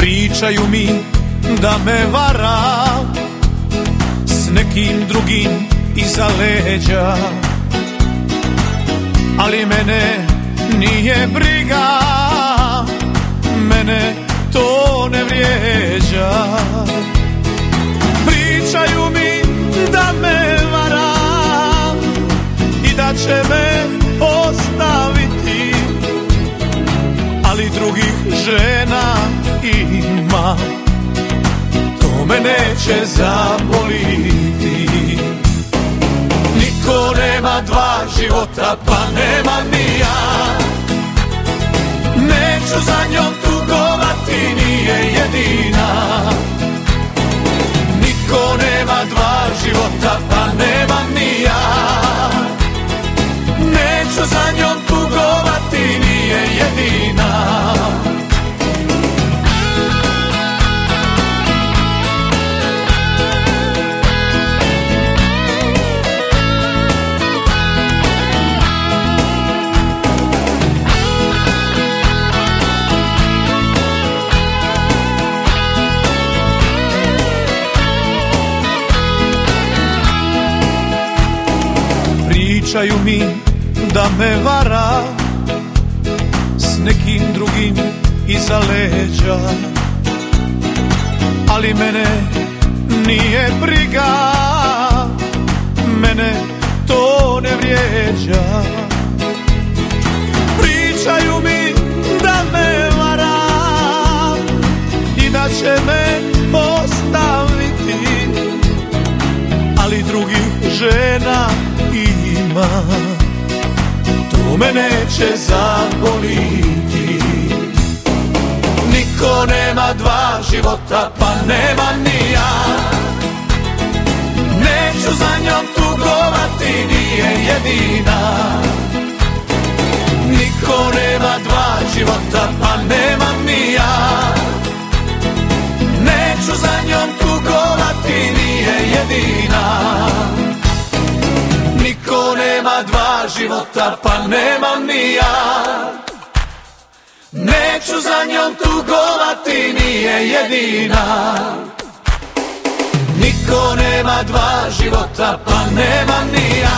Pričaju mi da me vara S nekim drugim iza leđa. Ali mene nije briga Mene to ne vrijeđa neće zaboliti. Niko nema dva života pa nema ni ja. Neću za njom tugovati Pričaju mi da me vara S nekim drugim iza leđa. Ali mene nije briga Mene to ne vrijeđa. Pričaju mi da me vara I da će me ima To me neće zaboliti. Niko nema dva života pa nema ni ja. Neću za njom tugovati Nema dva života pa nemam ni ja. Neću za njom tugovati nije jedina. Niko nema dva života pa nemam ni ja